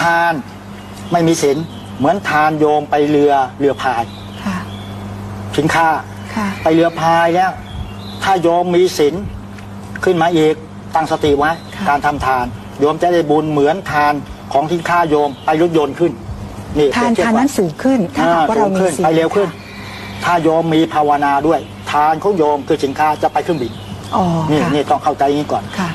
ทานไม่มีศีลเหมือนทานโยมไปเรือเรือพายค่ะสินค้าค่ะไปเรือพายแล้ว ถ้าโยมมีศีลขึ้นมาอีกตั้งสติไว้การทำทาน โยมจะได้บุญเหมือนทานของสินค้าโยมไปรถยนต์ขึ้นนี่ทานทานนั้นสูงขึ้น ถ้าว่าเรามีศีลไปเร็วขึ้น ถ้าโยมมีภาวนาด้วย ทานของโยมคือสินค้าจะไปเครื่องบินนี่นี่ต้องเข้าใจงนี้ก่อนค่ะ